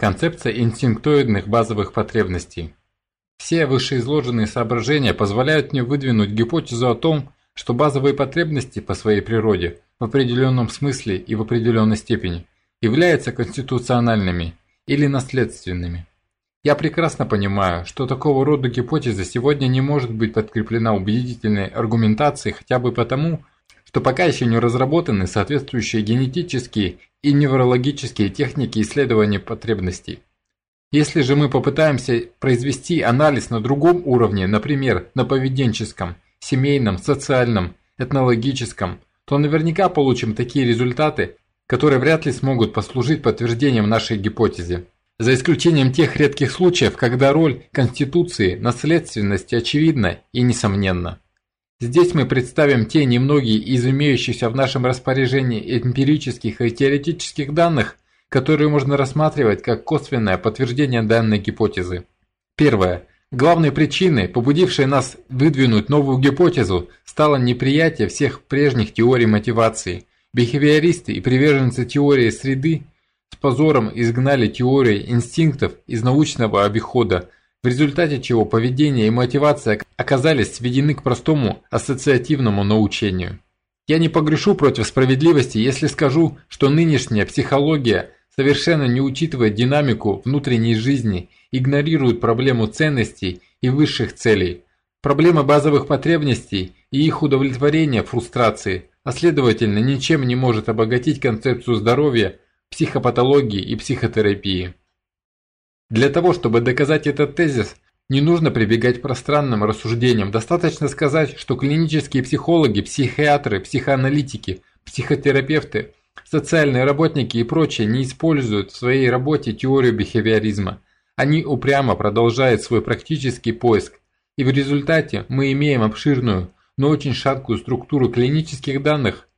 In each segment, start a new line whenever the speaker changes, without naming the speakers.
Концепция инстинктоидных базовых потребностей. Все вышеизложенные соображения позволяют мне выдвинуть гипотезу о том, что базовые потребности по своей природе в определенном смысле и в определенной степени являются конституциональными или наследственными. Я прекрасно понимаю, что такого рода гипотеза сегодня не может быть подкреплена убедительной аргументацией хотя бы потому, что пока еще не разработаны соответствующие генетические и неврологические техники исследования потребностей. Если же мы попытаемся произвести анализ на другом уровне, например, на поведенческом, семейном, социальном, этнологическом, то наверняка получим такие результаты, которые вряд ли смогут послужить подтверждением нашей гипотезе. За исключением тех редких случаев, когда роль конституции, наследственности очевидна и несомненна. Здесь мы представим те немногие из имеющихся в нашем распоряжении эмпирических и теоретических данных, которые можно рассматривать как косвенное подтверждение данной гипотезы. Первое. Главной причиной, побудившей нас выдвинуть новую гипотезу, стало неприятие всех прежних теорий мотивации. Бихевиористы и приверженцы теории среды с позором изгнали теории инстинктов из научного обихода, в результате чего поведение и мотивация оказались сведены к простому ассоциативному научению. Я не погрешу против справедливости, если скажу, что нынешняя психология совершенно не учитывает динамику внутренней жизни, игнорирует проблему ценностей и высших целей, проблемы базовых потребностей и их удовлетворения фрустрации, а следовательно ничем не может обогатить концепцию здоровья, психопатологии и психотерапии. Для того, чтобы доказать этот тезис, не нужно прибегать к пространным рассуждениям, достаточно сказать, что клинические психологи, психиатры, психоаналитики, психотерапевты, социальные работники и прочие не используют в своей работе теорию бихевиоризма. Они упрямо продолжают свой практический поиск, и в результате мы имеем обширную, но очень шаткую структуру клинических данных,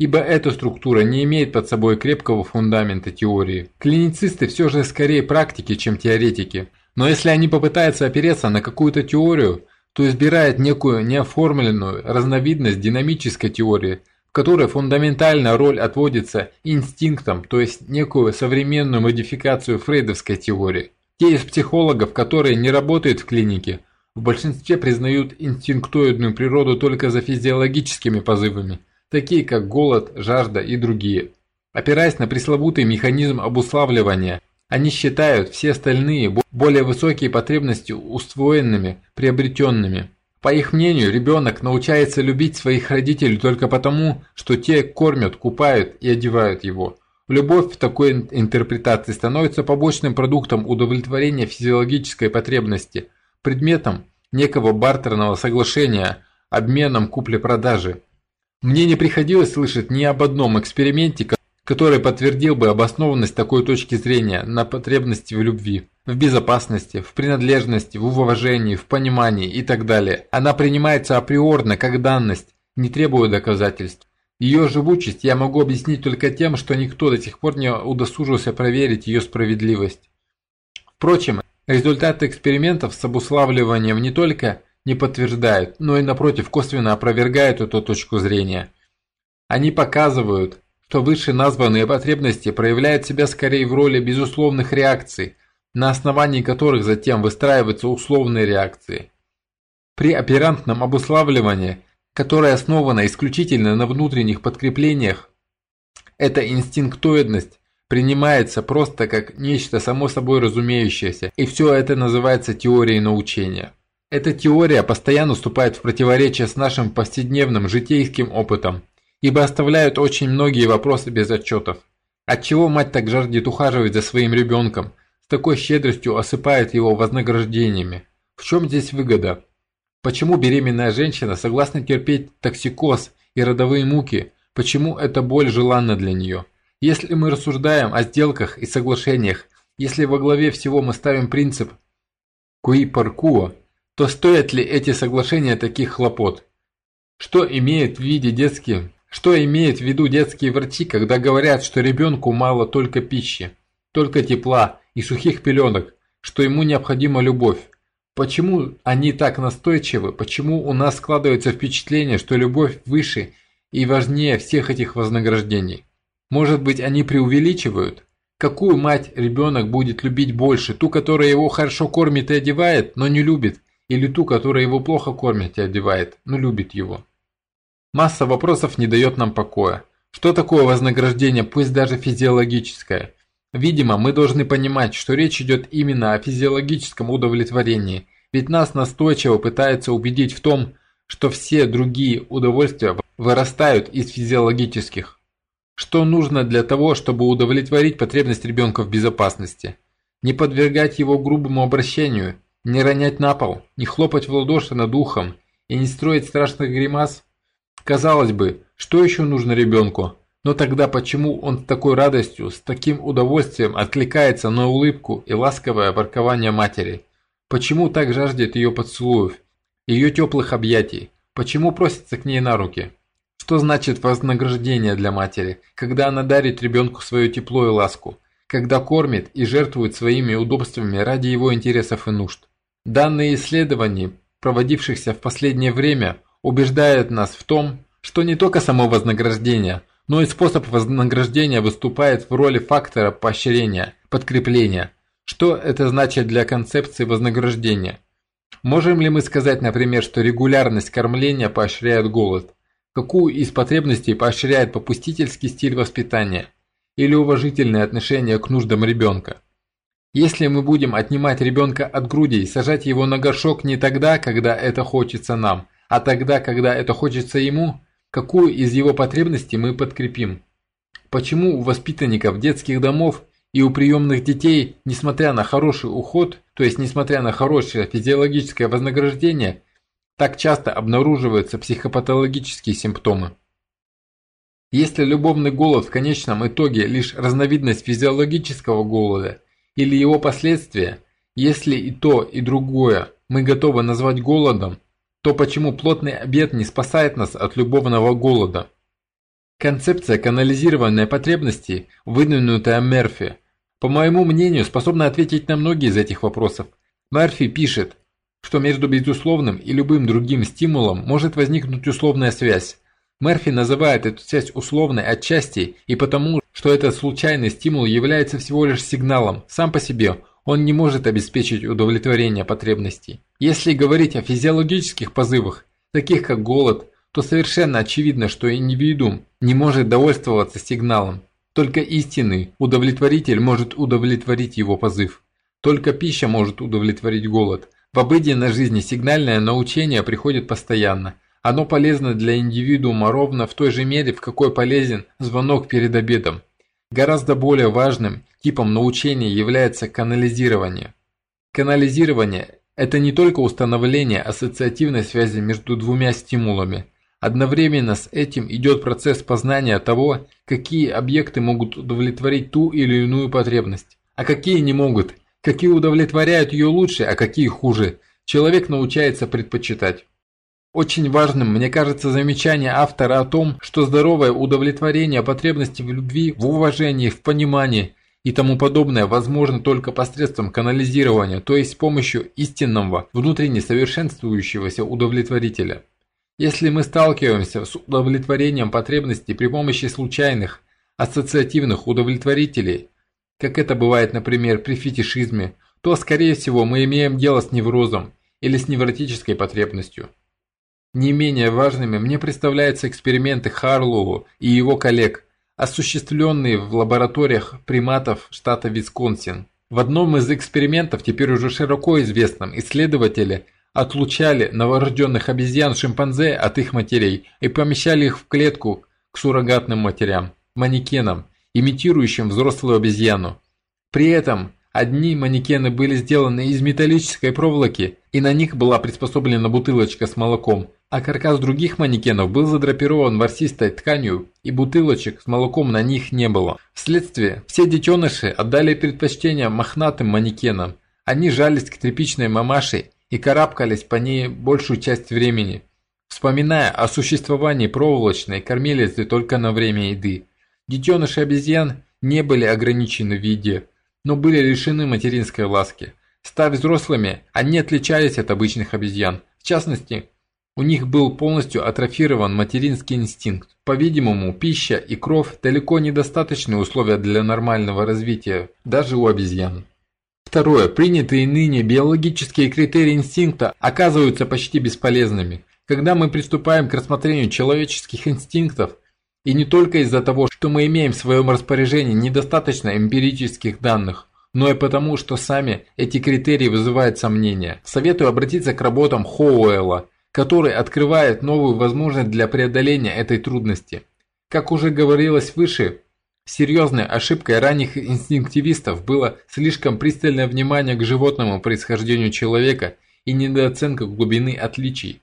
ибо эта структура не имеет под собой крепкого фундамента теории. Клиницисты все же скорее практики, чем теоретики. Но если они попытаются опереться на какую-то теорию, то избирают некую неоформленную разновидность динамической теории, в которой фундаментальная роль отводится инстинктам, то есть некую современную модификацию фрейдовской теории. Те из психологов, которые не работают в клинике, в большинстве признают инстинктоидную природу только за физиологическими позывами – такие как голод, жажда и другие. Опираясь на пресловутый механизм обуславливания, они считают все остальные более высокие потребности усвоенными, приобретенными. По их мнению, ребенок научается любить своих родителей только потому, что те кормят, купают и одевают его. Любовь в такой интерпретации становится побочным продуктом удовлетворения физиологической потребности, предметом некого бартерного соглашения, обменом купли-продажи. Мне не приходилось слышать ни об одном эксперименте, который подтвердил бы обоснованность такой точки зрения на потребности в любви, в безопасности, в принадлежности, в уважении, в понимании и так далее. Она принимается априорно как данность, не требуя доказательств. Ее живучесть я могу объяснить только тем, что никто до сих пор не удосужился проверить ее справедливость. Впрочем, результаты экспериментов с обуславливанием не только не подтверждают, но и напротив косвенно опровергают эту точку зрения. Они показывают, что вышеназванные потребности проявляют себя скорее в роли безусловных реакций, на основании которых затем выстраиваются условные реакции. При оперантном обуславливании, которое основано исключительно на внутренних подкреплениях, эта инстинктоидность принимается просто как нечто само собой разумеющееся, и все это называется теорией научения. Эта теория постоянно вступает в противоречие с нашим повседневным житейским опытом, ибо оставляют очень многие вопросы без отчетов. Отчего мать так жаждет ухаживать за своим ребенком, с такой щедростью осыпает его вознаграждениями? В чем здесь выгода? Почему беременная женщина согласна терпеть токсикоз и родовые муки? Почему эта боль желанна для нее? Если мы рассуждаем о сделках и соглашениях, если во главе всего мы ставим принцип «куи паркуа», то стоят ли эти соглашения таких хлопот? Что имеет в виде детские, что имеет в виду детские врачи, когда говорят, что ребенку мало только пищи, только тепла и сухих пеленок, что ему необходима любовь? Почему они так настойчивы? Почему у нас складывается впечатление, что любовь выше и важнее всех этих вознаграждений? Может быть, они преувеличивают? Какую мать ребенок будет любить больше? Ту, которая его хорошо кормит и одевает, но не любит? Или ту, которая его плохо кормит и одевает, но любит его? Масса вопросов не дает нам покоя. Что такое вознаграждение, пусть даже физиологическое? Видимо, мы должны понимать, что речь идет именно о физиологическом удовлетворении, ведь нас настойчиво пытаются убедить в том, что все другие удовольствия вырастают из физиологических. Что нужно для того, чтобы удовлетворить потребность ребенка в безопасности? Не подвергать его грубому обращению, не ронять на пол, не хлопать в ладоши над ухом и не строить страшных гримас? Казалось бы, что еще нужно ребенку? Но тогда почему он с такой радостью, с таким удовольствием откликается на улыбку и ласковое воркование матери? Почему так жаждет ее поцелуев, ее теплых объятий? Почему просится к ней на руки? Что значит вознаграждение для матери, когда она дарит ребенку свое тепло и ласку, когда кормит и жертвует своими удобствами ради его интересов и нужд? Данные исследований, проводившихся в последнее время, убеждают нас в том, что не только само вознаграждение, но и способ вознаграждения выступает в роли фактора поощрения, подкрепления. Что это значит для концепции вознаграждения? Можем ли мы сказать, например, что регулярность кормления поощряет голод? Какую из потребностей поощряет попустительский стиль воспитания или уважительное отношение к нуждам ребенка? Если мы будем отнимать ребенка от груди и сажать его на горшок не тогда, когда это хочется нам, а тогда, когда это хочется ему, какую из его потребностей мы подкрепим? Почему у воспитанников детских домов и у приемных детей, несмотря на хороший уход, то есть несмотря на хорошее физиологическое вознаграждение, так часто обнаруживаются психопатологические симптомы. Если любовный голод в конечном итоге лишь разновидность физиологического голода или его последствия, если и то, и другое мы готовы назвать голодом, то почему плотный обед не спасает нас от любовного голода? Концепция канализированной потребности, выдвинутая Мерфи, по моему мнению, способна ответить на многие из этих вопросов. Мерфи пишет, что между безусловным и любым другим стимулом может возникнуть условная связь. Мерфи называет эту связь условной отчасти и потому, что этот случайный стимул является всего лишь сигналом, сам по себе он не может обеспечить удовлетворение потребностей. Если говорить о физиологических позывах, таких как голод, то совершенно очевидно, что индивидуум не может довольствоваться сигналом. Только истинный удовлетворитель может удовлетворить его позыв. Только пища может удовлетворить голод – в обыденной жизни сигнальное научение приходит постоянно. Оно полезно для индивидуума ровно в той же мере, в какой полезен звонок перед обедом. Гораздо более важным типом научения является канализирование. Канализирование – это не только установление ассоциативной связи между двумя стимулами. Одновременно с этим идет процесс познания того, какие объекты могут удовлетворить ту или иную потребность, а какие не могут, Какие удовлетворяют ее лучше, а какие хуже, человек научается предпочитать. Очень важным, мне кажется, замечание автора о том, что здоровое удовлетворение потребностей в любви, в уважении, в понимании и тому подобное возможно только посредством канализирования, то есть с помощью истинного, внутренне совершенствующегося удовлетворителя. Если мы сталкиваемся с удовлетворением потребностей при помощи случайных, ассоциативных удовлетворителей, как это бывает, например, при фетишизме, то, скорее всего, мы имеем дело с неврозом или с невротической потребностью. Не менее важными мне представляются эксперименты Харлоу и его коллег, осуществленные в лабораториях приматов штата Висконсин. В одном из экспериментов, теперь уже широко известном, исследователи отлучали новорожденных обезьян-шимпанзе от их матерей и помещали их в клетку к суррогатным матерям, манекенам, имитирующим взрослую обезьяну. При этом одни манекены были сделаны из металлической проволоки, и на них была приспособлена бутылочка с молоком, а каркас других манекенов был задрапирован ворсистой тканью, и бутылочек с молоком на них не было. Вследствие, все детеныши отдали предпочтение мохнатым манекенам. Они жались к тряпичной мамаше и карабкались по ней большую часть времени, вспоминая о существовании проволочной кормилицы только на время еды. Детеныши обезьян не были ограничены в виде, но были лишены материнской ласки. Став взрослыми, они отличались от обычных обезьян. В частности, У них был полностью атрофирован материнский инстинкт. По-видимому, пища и кровь далеко недостаточные условия для нормального развития, даже у обезьян. Второе. Принятые ныне биологические критерии инстинкта оказываются почти бесполезными. Когда мы приступаем к рассмотрению человеческих инстинктов, и не только из-за того, что мы имеем в своем распоряжении недостаточно эмпирических данных, но и потому, что сами эти критерии вызывают сомнения. Советую обратиться к работам Хоуэлла, который открывает новую возможность для преодоления этой трудности. Как уже говорилось выше, серьезной ошибкой ранних инстинктивистов было слишком пристальное внимание к животному происхождению человека и недооценка глубины отличий,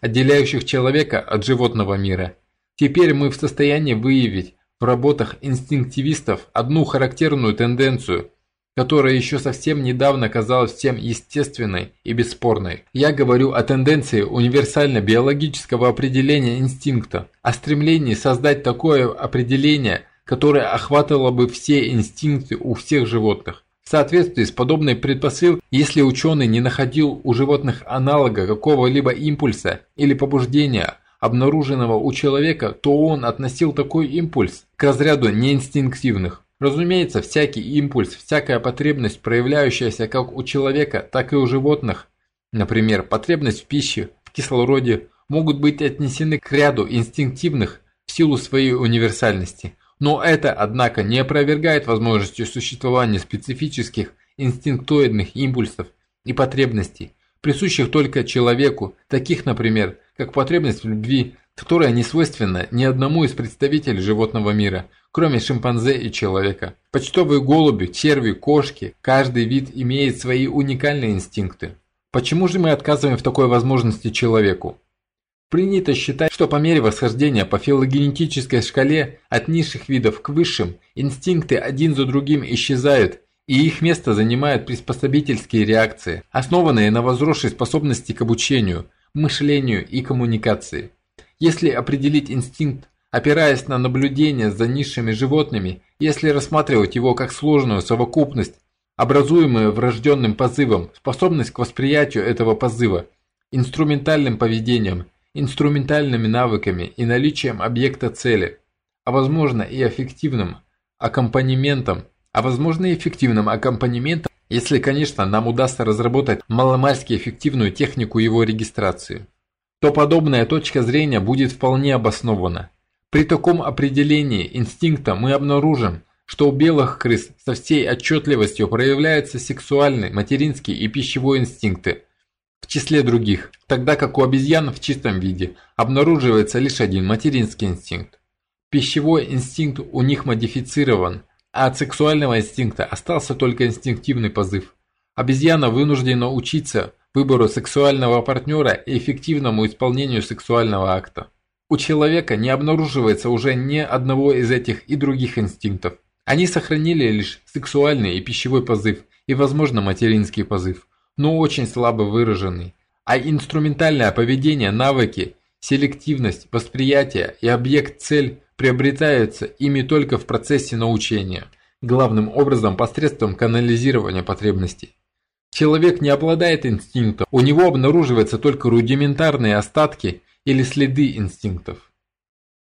отделяющих человека от животного мира. Теперь мы в состоянии выявить в работах инстинктивистов одну характерную тенденцию – которая еще совсем недавно казалась всем естественной и бесспорной. Я говорю о тенденции универсально-биологического определения инстинкта, о стремлении создать такое определение, которое охватывало бы все инстинкты у всех животных. В соответствии с подобной предпосылкой, если ученый не находил у животных аналога какого-либо импульса или побуждения, обнаруженного у человека, то он относил такой импульс к разряду неинстинктивных. Разумеется, всякий импульс, всякая потребность, проявляющаяся как у человека, так и у животных, например, потребность в пище, в кислороде, могут быть отнесены к ряду инстинктивных в силу своей универсальности. Но это, однако, не опровергает возможности существования специфических инстинктоидных импульсов и потребностей, присущих только человеку, таких, например, как потребность в любви, которая не свойственна ни одному из представителей животного мира – кроме шимпанзе и человека. Почтовые голуби, черви, кошки, каждый вид имеет свои уникальные инстинкты. Почему же мы отказываем в такой возможности человеку? Принято считать, что по мере восхождения по филогенетической шкале от низших видов к высшим, инстинкты один за другим исчезают, и их место занимают приспособительские реакции, основанные на возросшей способности к обучению, мышлению и коммуникации. Если определить инстинкт Опираясь на наблюдение за низшими животными, если рассматривать его как сложную совокупность, образуемую врожденным позывом, способность к восприятию этого позыва, инструментальным поведением, инструментальными навыками и наличием объекта цели, а возможно и эффективным аккомпанементом, а возможно и эффективным аккомпанементом, если, конечно, нам удастся разработать маломальски эффективную технику его регистрации, то подобная точка зрения будет вполне обоснована. При таком определении инстинкта мы обнаружим, что у белых крыс со всей отчетливостью проявляются сексуальный, материнский и пищевой инстинкты, в числе других, тогда как у обезьян в чистом виде обнаруживается лишь один материнский инстинкт. Пищевой инстинкт у них модифицирован, а от сексуального инстинкта остался только инстинктивный позыв. Обезьяна вынуждена учиться выбору сексуального партнера и эффективному исполнению сексуального акта. У человека не обнаруживается уже ни одного из этих и других инстинктов. Они сохранили лишь сексуальный и пищевой позыв и, возможно, материнский позыв, но очень слабо выраженный. А инструментальное поведение, навыки, селективность, восприятие и объект-цель приобретаются ими только в процессе научения, главным образом посредством канализирования потребностей. Человек не обладает инстинктом, у него обнаруживаются только рудиментарные остатки или следы инстинктов.